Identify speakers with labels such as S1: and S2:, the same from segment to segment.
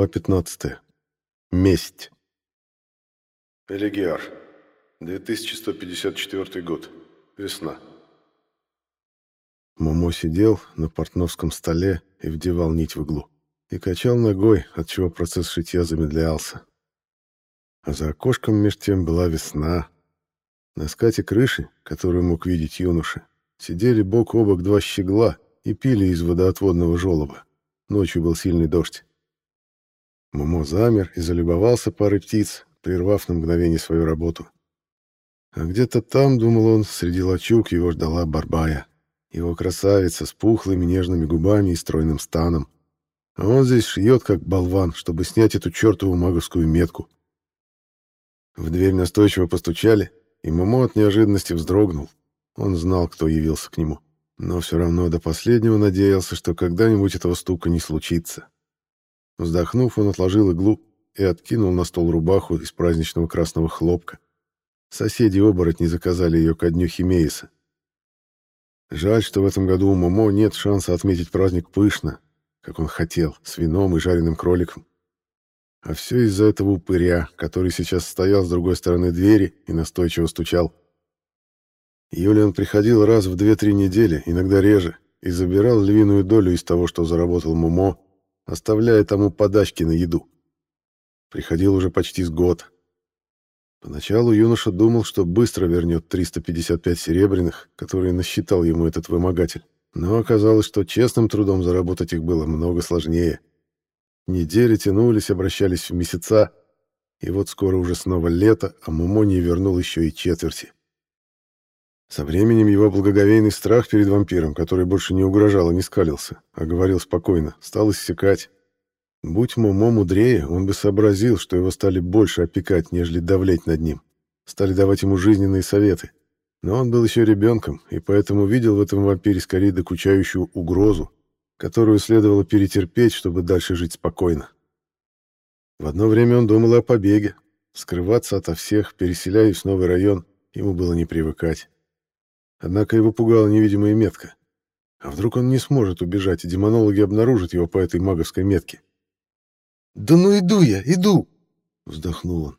S1: Глава 15. Месть.
S2: Элегиар. 2154 год. Весна.
S1: Момо сидел на портновском столе и вдевал нить в иглу. И качал ногой, отчего процесс шитья замедлялся. А за окошком меж тем была весна. На скате крыши, которую мог видеть юноша, сидели бок о бок два щегла и пили из водоотводного желоба. Ночью был сильный дождь. Момо замер и залюбовался парой птиц, прервав на мгновение свою работу. А где-то там, думал он, среди лачуг его ждала Барбая, его красавица с пухлыми нежными губами и стройным станом. А он здесь шьет, как болван, чтобы снять эту чертову маговскую метку. В дверь настойчиво постучали, и Момо от неожиданности вздрогнул. Он знал, кто явился к нему, но все равно до последнего надеялся, что когда-нибудь этого стука не случится. Вздохнув, он отложил иглу и откинул на стол рубаху из праздничного красного хлопка. Соседи-оборотни заказали ее ко дню Химеиса. Жаль, что в этом году у Момо нет шанса отметить праздник пышно, как он хотел, с вином и жареным кроликом. А все из-за этого упыря, который сейчас стоял с другой стороны двери и настойчиво стучал. Юлиан приходил раз в две-три недели, иногда реже, и забирал львиную долю из того, что заработал Момо, оставляя тому подачки на еду. Приходил уже почти с год. Поначалу юноша думал, что быстро вернет 355 серебряных, которые насчитал ему этот вымогатель. Но оказалось, что честным трудом заработать их было много сложнее. Недели тянулись, обращались в месяца, и вот скоро уже снова лето, а Момо не вернул еще и четверти. Со временем его благоговейный страх перед вампиром, который больше не угрожал и не скалился, а говорил спокойно, стал иссякать. Будь Момо мудрее, он бы сообразил, что его стали больше опекать, нежели довлеть над ним. Стали давать ему жизненные советы. Но он был еще ребенком, и поэтому видел в этом вампире скорее докучающую угрозу, которую следовало перетерпеть, чтобы дальше жить спокойно. В одно время он думал о побеге. Скрываться ото всех, переселяясь в новый район, ему было не привыкать. Однако его пугала невидимая метка. А вдруг он не сможет убежать, и демонологи обнаружат его по этой маговской метке?
S3: «Да ну иду я, иду!» — вздохнул он.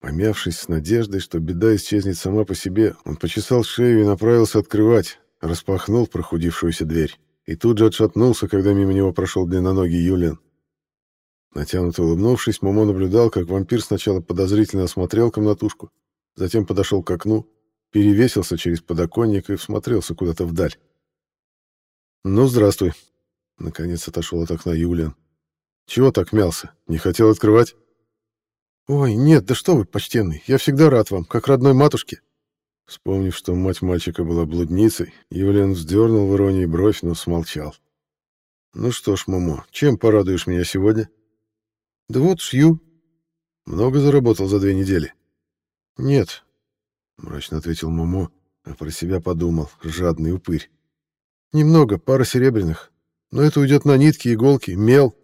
S1: Помявшись с надеждой, что беда исчезнет сама по себе, он почесал шею и направился открывать, распахнул прохудившуюся дверь и тут же отшатнулся, когда мимо него прошел длинноногий Юлиан. Натянуто улыбнувшись, Момо наблюдал, как вампир сначала подозрительно осмотрел комнатушку, затем подошел к окну перевесился через подоконник и всмотрелся куда-то вдаль. «Ну, здравствуй», — наконец отошел от окна Юлиан. «Чего так мялся? Не хотел открывать?»
S3: «Ой, нет, да что вы, почтенный, я всегда рад вам, как родной матушке».
S1: Вспомнив, что мать мальчика была блудницей, Юлиан вздернул в иронии бровь, но смолчал. «Ну что ж, Момо, чем порадуешь меня сегодня?»
S3: «Да вот шью».
S1: «Много заработал за две недели?»
S3: «Нет,
S1: мрачно ответил Момо, а про себя подумал, жадный упырь.
S3: Немного, пара серебряных. Но это уйдет на нитки, иголки, мел.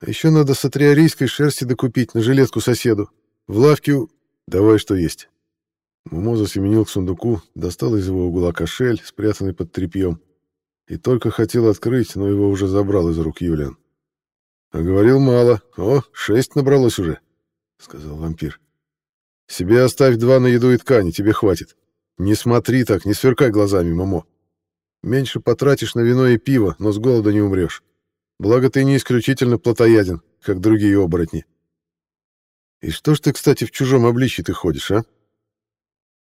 S3: А еще надо сатриарийской шерсти докупить на жилетку соседу. В лавке у...
S1: Давай, что есть. Момо засеменил к сундуку, достал из его угла кошель, спрятанный под тряпьем. И только хотел открыть, но его уже забрал из рук Юлиан. «А говорил мало. О, шесть набралось уже», — сказал вампир. Себе оставь два на еду и ткани, тебе хватит. Не смотри так, не сверкай глазами, мамо. Меньше потратишь на вино и пиво, но с голода не умрешь. Благо ты не исключительно плотояден, как другие оборотни. И что ж ты, кстати, в чужом обличье ты ходишь, а?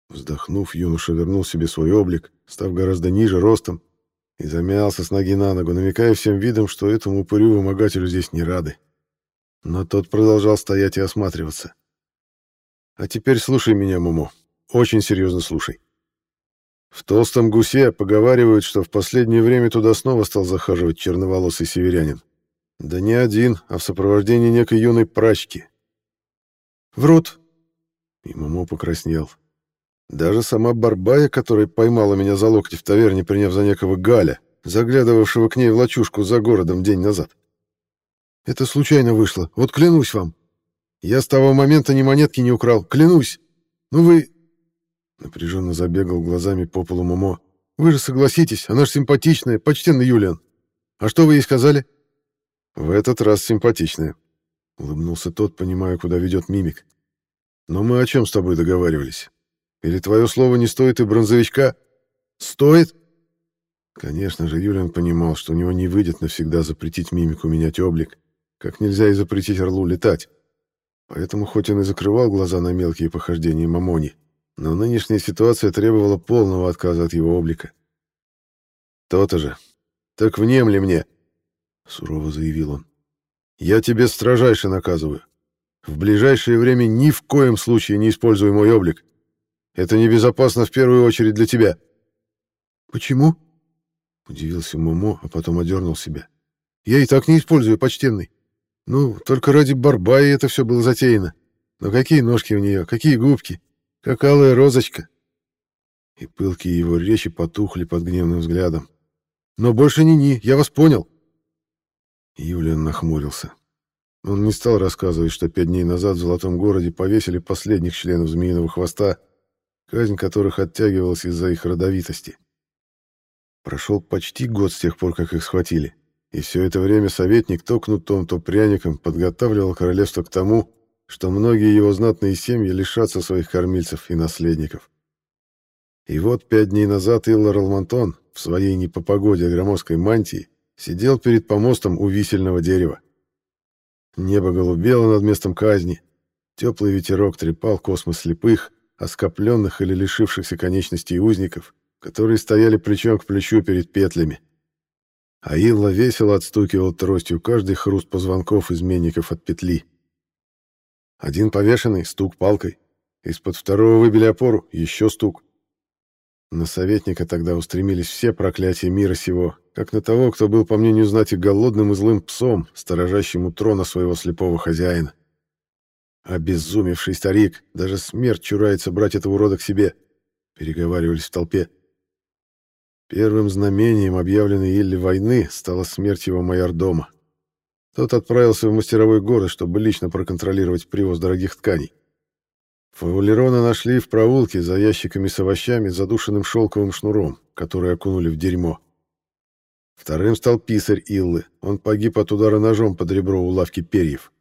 S1: Вздохнув, юноша вернул себе свой облик, став гораздо ниже ростом, и замялся с ноги на ногу, намекая всем видом, что этому упырю-вымогателю здесь не рады. Но тот продолжал стоять и осматриваться. А теперь слушай меня, Муму. Очень серьезно слушай. В толстом гусе поговаривают, что в последнее время туда снова стал захаживать черноволосый северянин. Да не один, а в сопровождении некой юной прачки.
S3: Врут.
S1: И Момо покраснел. Даже сама Барбая, которая поймала меня за локти в таверне, приняв за некого Галя, заглядывавшего к ней в лачушку за городом день назад.
S3: Это случайно вышло, вот клянусь вам. Я с того момента ни монетки не украл, клянусь. Ну вы...»
S1: Напряженно забегал глазами по полу Момо.
S3: «Вы же согласитесь, она ж симпатичная, почтенный Юлиан. А что вы ей сказали?»
S1: В этот раз симпатичная. Улыбнулся тот, понимая, куда ведет мимик. Но мы о чем с тобой договаривались? Или твое слово не стоит и бронзовичка?
S3: Стоит?
S1: Конечно же, Юлиан понимал, что у него не выйдет навсегда запретить мимику менять облик, как нельзя и запретить орлу летать. Поэтому хоть он и закрывал глаза на мелкие похождения Мамони, но нынешняя ситуация требовала полного отказа от его облика. «То-то же. Так внемли мне!» — сурово заявил он. «Я тебе строжайше наказываю. В ближайшее время ни в коем случае не используй мой облик. Это небезопасно в первую очередь для тебя».
S3: «Почему?» — удивился Момо, а потом одернул себя. «Я и так не использую, почтенный. Ну, только ради Барбаи это все было затеяно. Но какие ножки у нее, какие губки, как алая розочка». И пылкие его речи потухли под гневным взглядом. «Но больше ни-ни, я вас понял».
S1: Юлиан нахмурился. Он не стал рассказывать, что пять дней назад в Золотом городе повесили последних членов Змеиного хвоста, казнь которых оттягивалась из-за их родовитости. Прошел почти год с тех пор, как их схватили, и все это время советник то кнутом, то пряником подготавливал королевство к тому, что многие его знатные семьи лишатся своих кормильцев и наследников. И вот пять дней назад Иллар Алмантон в своей не погоде громоздкой мантии сидел перед помостом у висельного дерева. Небо голубело над местом казни. Теплый ветерок трепал космос слепых, оскопленных или лишившихся конечностей узников, которые стояли плечом к плечу перед петлями. А Илла весело отстукивал тростью каждый хруст позвонков изменников от петли. Один повешенный — стук палкой. Из-под второго выбили опору — еще стук. На советника тогда устремились все проклятия мира сего, как на того, кто был, по мнению знати, голодным и злым псом, сторожащим у трона своего слепого хозяина. Обезумевший старик, даже смерть чурается брать этого урода к себе, переговаривались в толпе. Первым знамением объявленной Илле войны стала смерть его майордома. Тот отправился в мастеровой город, чтобы лично проконтролировать привоз дорогих тканей. Фаулерона нашли в проулке за ящиками с овощами, задушенным шелковым шнуром, который окунули в дерьмо. Вторым стал писарь Иллы. Он погиб от удара ножом под ребро у лавки перьев.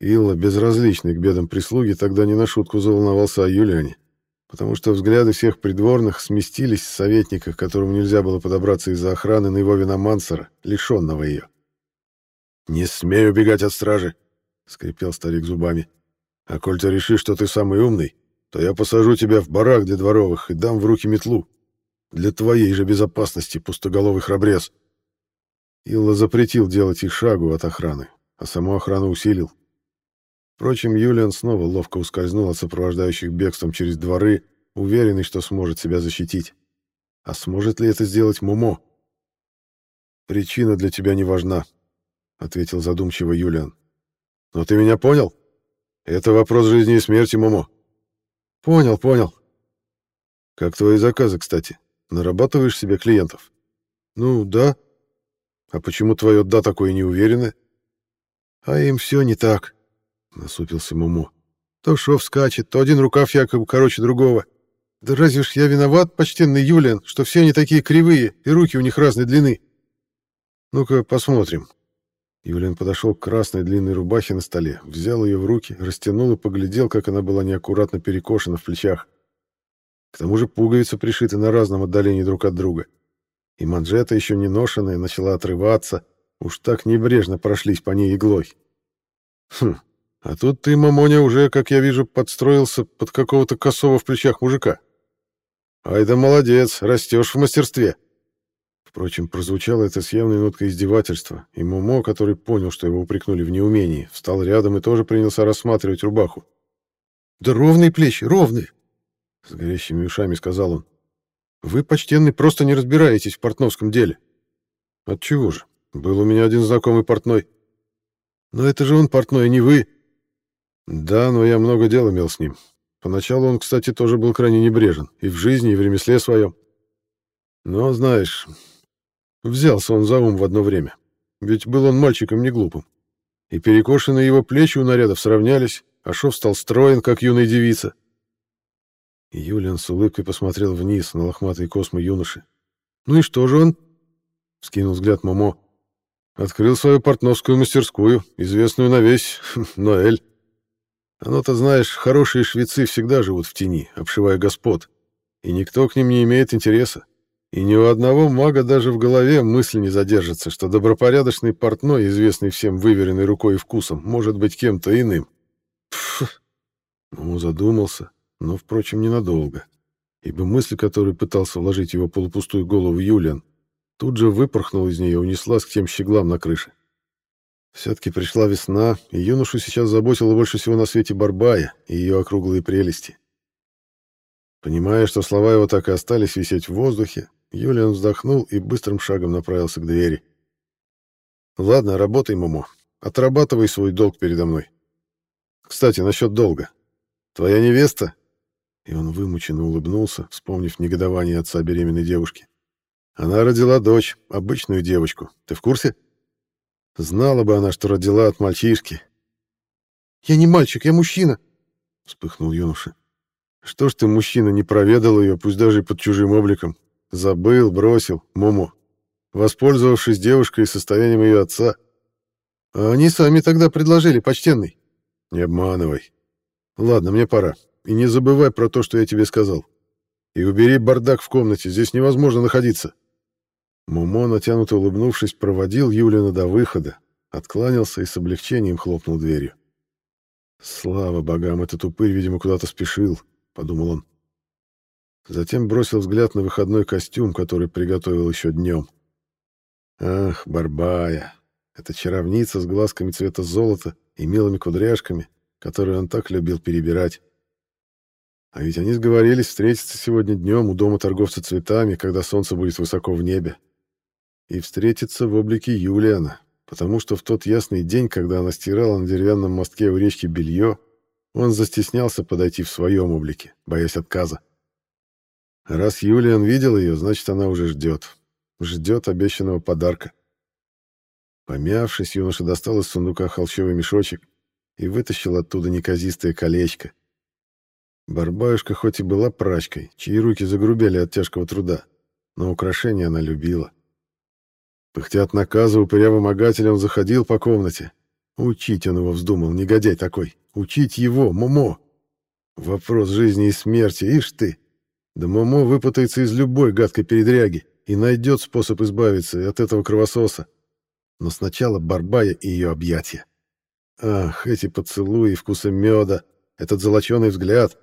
S1: Илла, безразличный к бедам прислуги, тогда не на шутку заволновался о Юлиане, потому что взгляды всех придворных сместились с советника, к которому нельзя было подобраться из-за охраны Наивовина Мансера, лишенного ее. «Не смей убегать от стражи!» — скрипел старик зубами. «А коль ты решишь, что ты самый умный, то я посажу тебя в барак для дворовых и дам в руки метлу. Для твоей же безопасности, пустоголовый храбрец. Илла запретил делать и шагу от охраны, а саму охрану усилил. Впрочем, Юлиан снова ловко ускользнул от сопровождающих бегством через дворы, уверенный, что сможет себя защитить. А сможет ли это сделать Мумо? «Причина для тебя не важна», — ответил задумчиво Юлиан. «Но ты меня понял? Это вопрос жизни и смерти, Мумо». «Понял, понял». «Как твои заказы, кстати?» Нарабатываешь себе клиентов? Ну, да. А почему твое «да» такое неуверенное? А им все не так, насупился Мумо. То шов скачет, то один рукав якобы короче другого. Да разве ж я виноват, почтенный Юлиан, что все они такие кривые, и руки у них разной длины? Ну-ка, посмотрим. Юлиан подошел к красной длинной рубахе на столе, взял ее в руки, растянул и поглядел, как она была неаккуратно перекошена в плечах. К тому же пуговицы пришиты на разном отдалении друг от друга. И манжета еще не ношенная начала отрываться. Уж так небрежно прошлись по ней иглой. Хм, а тут ты, мамоня, уже, как я вижу, подстроился под какого-то косого в плечах мужика. Ай да молодец, растешь в мастерстве. Впрочем, прозвучало это с явной ноткой издевательства, и Момо, который понял, что его упрекнули в неумении, встал рядом и тоже принялся рассматривать рубаху. «Да ровные плечи, ровные! С горящими ушами сказал он. Вы, почтенный, просто не разбираетесь в портновском деле. Отчего же? Был у меня один знакомый портной. Но это же он портной, а не вы. Да, но я много дел имел с ним. Поначалу он, кстати, тоже был крайне небрежен. И в жизни, и в ремесле своем. Но, знаешь, взялся он за ум в одно время. Ведь был он мальчиком не глупым. И перекошенные его плечи у нарядов сравнялись, а шов стал строен, как юная девица. И Юлиан с улыбкой посмотрел вниз на лохматые космы юноши. «Ну и что же он?» — вскинул взгляд Момо. Открыл свою портновскую мастерскую, известную на весь Ноэль. Оно-то, знаешь, хорошие швецы всегда живут в тени, обшивая господ, и никто к ним не имеет интереса. И ни у одного мага даже в голове мысль не задержится, что добропорядочный портной, известный всем выверенной рукой и вкусом, может быть кем-то иным. Пф! Маму задумался, но, впрочем, ненадолго, ибо мысль, которую пытался вложить его полупустую голову Юлиан, тут же выпорхнула из нее и унеслась к тем щеглам на крыше. Все-таки пришла весна, и юношу сейчас заботила больше всего на свете Барбая и ее округлые прелести. Понимая, что слова его так и остались висеть в воздухе, Юлиан вздохнул и быстрым шагом направился к двери. «Ладно, работай, Момо. Отрабатывай свой долг передо мной. Кстати, насчет долга. Твоя невеста...» И он вымученно улыбнулся, вспомнив негодование отца беременной девушки. «Она родила дочь, обычную девочку. Ты в курсе?» «Знала бы она, что родила от мальчишки».
S3: «Я не мальчик, я мужчина», — вспыхнул юноша.
S1: «Что ж ты, мужчина, не проведал ее, пусть даже под чужим обликом? Забыл, бросил, Момо. Воспользовавшись девушкой и состоянием ее отца.
S3: А они сами тогда предложили, почтенный.
S1: Не обманывай. Ладно, мне пора. И не забывай про то, что я тебе сказал. И убери бардак в комнате, здесь невозможно находиться. Момо, натянуто улыбнувшись, проводил Юлиана до выхода, откланялся и с облегчением хлопнул дверью. «Слава богам, этот упырь, видимо, куда-то спешил», — подумал он. Затем бросил взгляд на выходной костюм, который приготовил еще днем. Ах, Барбая, эта чаровница с глазками цвета золота и милыми кудряшками, которые он так любил перебирать. А ведь они сговорились встретиться сегодня днем у дома торговца цветами, когда солнце будет высоко в небе. И встретиться в облике Юлиана, потому что в тот ясный день, когда она стирала на деревянном мостке у речки белье, он застеснялся подойти в своем облике, боясь отказа. Раз Юлиан видел ее, значит, она уже ждет. Ждет обещанного подарка. Помявшись, юноша достал из сундука холщовый мешочек и вытащил оттуда неказистое колечко. Барбаюшка хоть и была прачкой, чьи руки загрубели от тяжкого труда, но украшения она любила. Пыхтя от наказа упыря-вымогателя он заходил по комнате. Учить он его вздумал, негодяй такой. Учить его, Момо. Вопрос жизни и смерти, ишь ты. Да Момо выпутается из любой гадкой передряги и найдет способ избавиться от этого кровососа. Но сначала Барбая и ее объятия. Ах, эти поцелуи, вкуса меда, этот золоченый взгляд.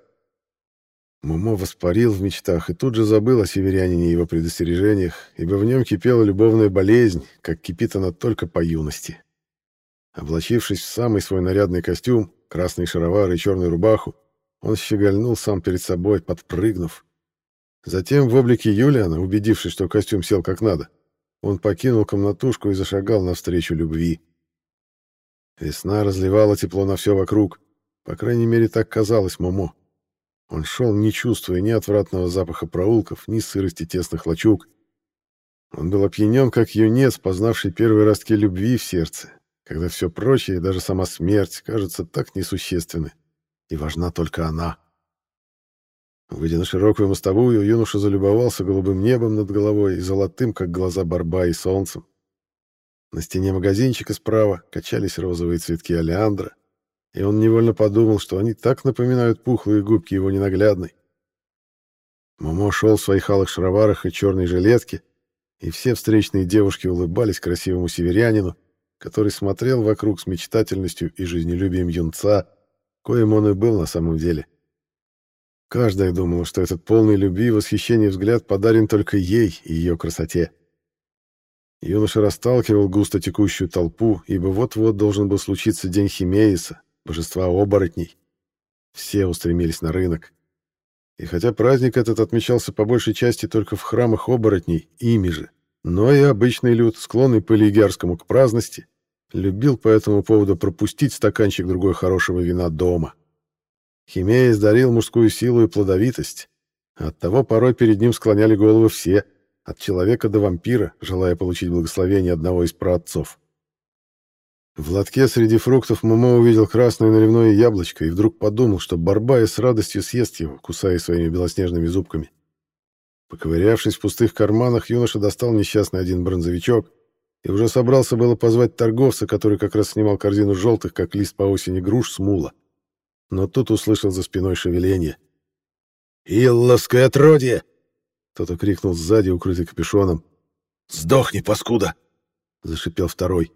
S1: Момо воспарил в мечтах и тут же забыл о северянине и его предостережениях, ибо в нем кипела любовная болезнь, как кипит она только по юности. Облачившись в самый свой нарядный костюм, красные шаровары и черную рубаху, он щегольнул сам перед собой, подпрыгнув, Затем в облике Юлиана, убедившись, что костюм сел как надо, он покинул комнатушку и зашагал навстречу любви. Весна разливала тепло на все вокруг. По крайней мере, так казалось Момо. Он шел, не чувствуя ни отвратного запаха проулков, ни сырости тесных лачуг. Он был опьянен, как юнец, познавший первые ростки любви в сердце, когда все прочее, даже сама смерть, кажется так несущественны, и важна только она. Выйдя на широкую мостовую, юноша залюбовался голубым небом над головой и золотым, как глаза Барбаи, солнцем. На стене магазинчика справа качались розовые цветки олеандра, и он невольно подумал, что они так напоминают пухлые губки его ненаглядной. Момо шел в своих алых шароварах и черной жилетке, и все встречные девушки улыбались красивому северянину, который смотрел вокруг с мечтательностью и жизнелюбием юнца, коим он и был на самом деле. Каждая думала, что этот полный любви и восхищения взгляд подарен только ей и ее красоте. Юноша расталкивал густо текущую толпу, ибо вот-вот должен был случиться день Химеиса, божества оборотней. Все устремились на рынок. И хотя праздник этот отмечался по большей части только в храмах оборотней, ими же, но и обычный люд, склонный по Лигярскому к праздности, любил по этому поводу пропустить стаканчик другой хорошего вина дома. Химеис дарил мужскую силу и плодовитость. Оттого порой перед ним склоняли головы все, от человека до вампира, желая получить благословение одного из праотцов. В лотке среди фруктов Момо увидел красное наливное яблочко и вдруг подумал, что Барбая с радостью съест его, кусая своими белоснежными зубками. Поковырявшись в пустых карманах, юноша достал несчастный один бронзовичок и уже собрался было позвать торговца, который как раз снимал корзину желтых, как лист по осени груш, с мула. Но тут услышал за спиной шевеление.
S3: «Илловское отродье!»
S1: Кто-то крикнул сзади, укрытый капюшоном.
S3: «Сдохни, паскуда!»
S1: — зашипел второй.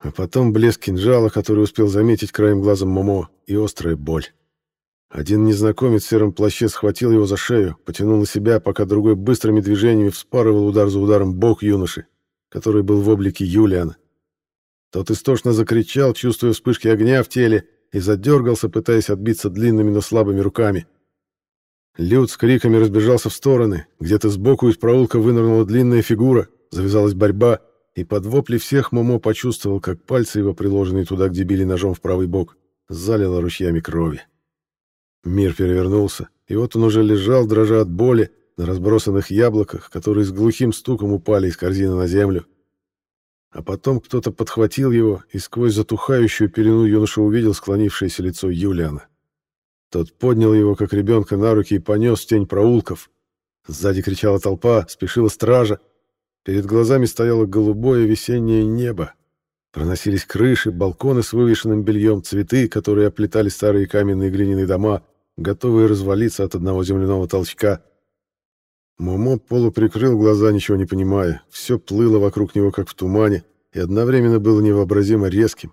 S1: А потом блеск кинжала, который успел заметить краем глаза Момо, и острая боль. Один незнакомец в сером плаще схватил его за шею, потянул на себя, пока другой быстрыми движениями вспарывал удар за ударом бок юноши, который был в облике Юлиана. Тот истошно закричал, чувствуя вспышки огня в теле, и задергался, пытаясь отбиться длинными, но слабыми руками. Люд с криками разбежался в стороны, где-то сбоку из проулка вынырнула длинная фигура, завязалась борьба, и под вопли всех Момо почувствовал, как пальцы его, приложенные туда, где били ножом в правый бок, залило ручьями крови. Мир перевернулся, и вот он уже лежал, дрожа от боли, на разбросанных яблоках, которые с глухим стуком упали из корзины на землю. А потом кто-то подхватил его, и сквозь затухающую пелену юноша увидел склонившееся лицо Юлиана. Тот поднял его, как ребенка, на руки и понес в тень проулков. Сзади кричала толпа, спешила стража. Перед глазами стояло голубое весеннее небо. Проносились крыши, балконы с вывешенным бельем, цветы, которые оплетали старые каменные глиняные дома, готовые развалиться от одного земляного толчка. Момо полуприкрыл глаза, ничего не понимая. Все плыло вокруг него, как в тумане, и одновременно было невообразимо резким.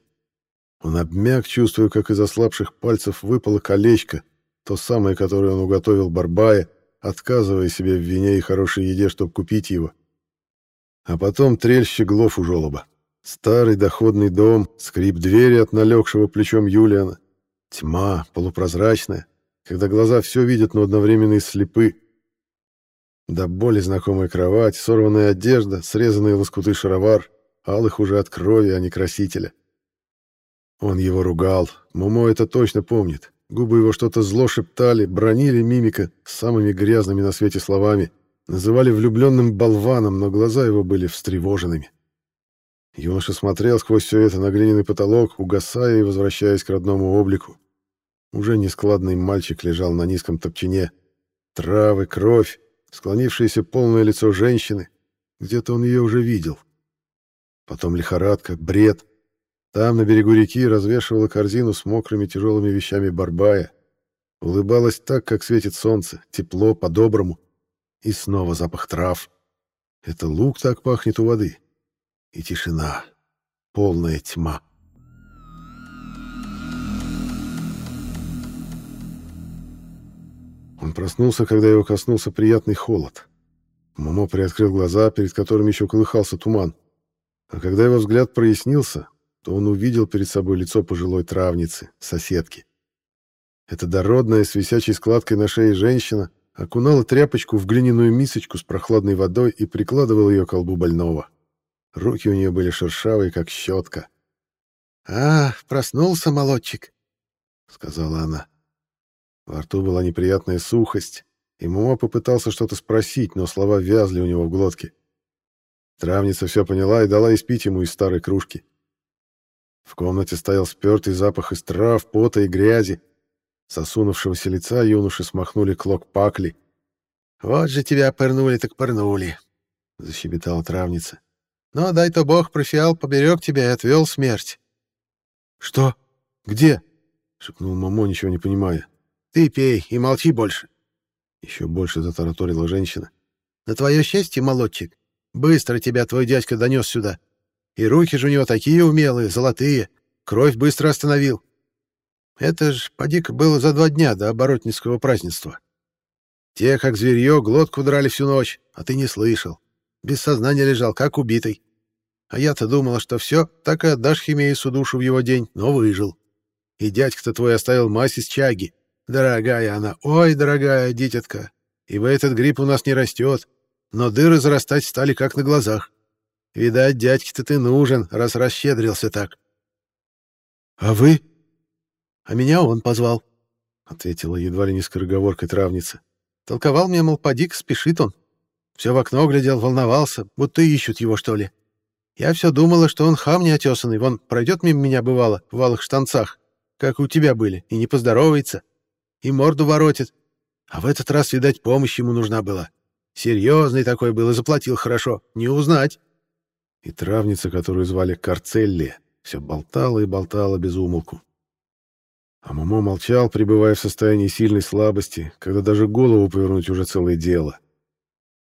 S1: Он обмяк, чувствуя, как из ослабших пальцев выпало колечко, то самое, которое он уготовил Барбае, отказывая себе в вине и хорошей еде, чтобы купить его. А потом трель щеглов у желоба. Старый доходный дом, скрип двери от налегшего плечом Юлиана. Тьма, полупрозрачная, когда глаза все видят, но одновременно и слепы. До боли знакомая кровать, сорванная одежда, срезанные лоскуты шаровар, алых уже от крови, а не красителя. Он его ругал, Момо это точно помнит. Губы его что-то зло шептали, бранили мимика самыми грязными на свете словами, называли влюбленным болваном, но глаза его были встревоженными. Юноша смотрел сквозь все это на глиняный потолок, угасая и возвращаясь к родному облику. Уже нескладный мальчик лежал на низком топчине. Травы, кровь, склонившееся полное лицо женщины. Где-то он ее уже видел. Потом лихорадка, бред. Там, на берегу реки, развешивала корзину с мокрыми тяжелыми вещами Барбая. Улыбалась так, как светит солнце, тепло, по-доброму. И снова запах трав. Это лук так пахнет у воды и тишина, полная тьма. Он проснулся, когда его коснулся приятный холод. Момо приоткрыл глаза, перед которыми еще колыхался туман. А когда его взгляд прояснился, то он увидел перед собой лицо пожилой травницы, соседки. Эта дородная, с висячей складкой на шее женщина окунала тряпочку в глиняную мисочку с прохладной водой и прикладывала ее ко лбу больного. Руки у нее были шершавые, как щетка. «А, проснулся молодчик», — сказала она. Во рту была неприятная сухость, и Момо попытался что-то спросить, но слова вязли у него в глотке. Травница все поняла и дала испить ему из старой кружки. В комнате стоял спертый запах из трав, пота и грязи. С осунувшегося лица юноши смахнули клок пакли. «Вот же тебя пырнули так пырнули», — защебетала травница. Но дай-то бог профиал поберег тебя и отвел смерть. — Что? Где? — шепнул Мамо, ничего не понимая. — Ты пей и молчи больше. Еще больше затараторила женщина. — На твое счастье, молодчик, быстро тебя твой дядька донес сюда. И руки же у него такие умелые, золотые. Кровь быстро остановил. Это ж, поди-ка, было за два дня до оборотницкого празднества. Те, как зверье, глотку драли всю ночь, а ты не слышал. Без сознания лежал, как убитый. А я-то думала, что все, так и отдашь Химеису душу в его день, но выжил. И дядька-то твой оставил мазь из чаги. Дорогая она, ой, дорогая дитятка. И в этот гриб у нас не растет, но дыры зарастать стали как на глазах. Видать, дядьке-то ты нужен, раз расщедрился так. — А вы? — А меня он позвал, — ответила едва ли не скороговоркой травница. Толковал мне, мол, поди спешит он. Все в окно глядел, волновался, будто ищут его, что ли. — я все думала, что он хам неотесанный, вон пройдет мимо меня, бывало, в валых штанцах, как у тебя были, и не поздоровается, и морду воротит. А в этот раз, видать, помощь ему нужна была. Серьезный такой был и заплатил хорошо, не узнать. и травница, которую звали Карцелли, все болтала и болтала без умолку. А Момо молчал, пребывая в состоянии сильной слабости, когда даже голову повернуть уже целое дело.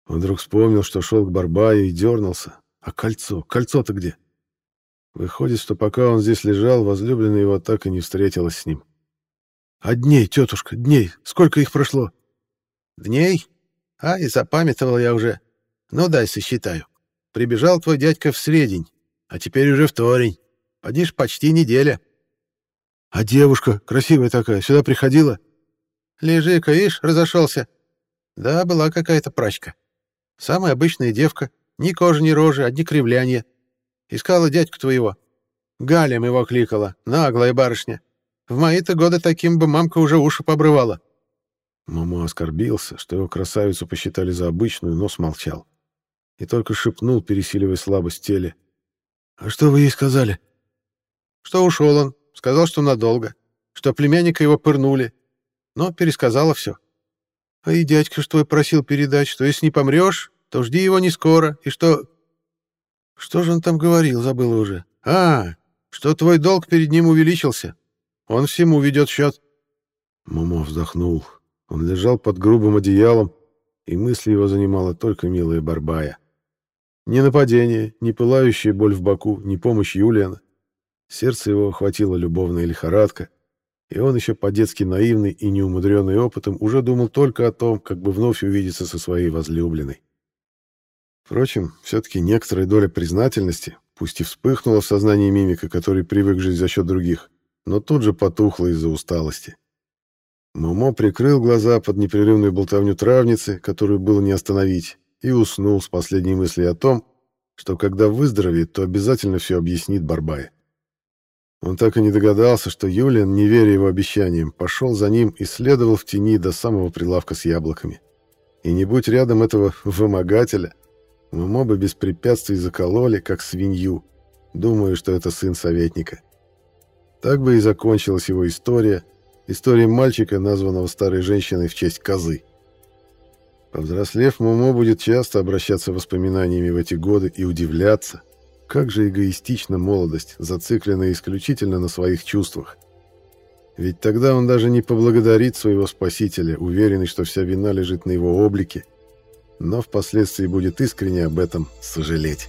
S1: Он вдруг вспомнил, что шел к Барбае и дернулся. А кольцо? Кольцо-то где? Выходит, что пока он здесь лежал, возлюбленная его так и не встретилась с ним.
S3: «А дней, тетушка, дней? Сколько их прошло?»
S2: «Дней? А, и запамятовала уже. Ну, дай сосчитаю. Прибежал твой дядька в средень, а теперь уже вторень. Подишь, почти неделя».
S3: «А девушка, красивая такая, сюда приходила?»
S2: «Лежи-ка, ишь, разошелся. Да, была какая-то прачка. Самая обычная девка, ни кожи, ни рожи, одни кривляния. Искала дядьку твоего. Галем его кликала, наглая барышня. В мои-то годы таким бы мамка уже уши побрывала.
S1: Мама оскорбился, что его красавицу посчитали за обычную, но смолчал. И только шепнул, пересиливая слабость теле.
S3: «А что вы ей сказали?»
S2: «Что ушел он. Сказал, что надолго. Что племянника его пырнули. Но пересказала все. А и дядька что твой просил передать, что если не помрешь, то жди его не скоро, и что...» «Что же он там говорил, забыла уже?» «А, что твой долг перед ним увеличился. Он всему ведет счет.
S1: Момо вздохнул. Он лежал под грубым одеялом, и мысли его занимала только милая Барбая. Ни нападение, ни пылающая боль в боку, ни помощь Юлиана. Сердце его охватила любовная лихорадка, и он еще по-детски наивный и неумудренный опытом уже думал только о том, как бы вновь увидеться со своей возлюбленной. Впрочем, все-таки некоторая доля признательности, пусть и вспыхнула в сознании мимика, который привык жить за счет других, но тут же потухло из-за усталости. Момо прикрыл глаза под непрерывную болтовню травницы, которую было не остановить, и уснул с последней мыслью о том, что когда выздоровеет, то обязательно все объяснит Барбае. Он так и не догадался, что Юлиан, не веря его обещаниям, пошел за ним и следовал в тени до самого прилавка с яблоками. И не будь рядом этого вымогателя, Момо бы без препятствий закололи, как свинью, думая, что это сын советника. Так бы и закончилась его история, история мальчика, названного старой женщиной в честь козы. Повзрослев, Момо будет часто обращаться воспоминаниями в эти годы и удивляться, как же эгоистична молодость, зацикленная исключительно на своих чувствах. Ведь тогда он даже не поблагодарит своего спасителя, уверенный, что вся вина лежит на его облике, но впоследствии будет искренне об этом сожалеть.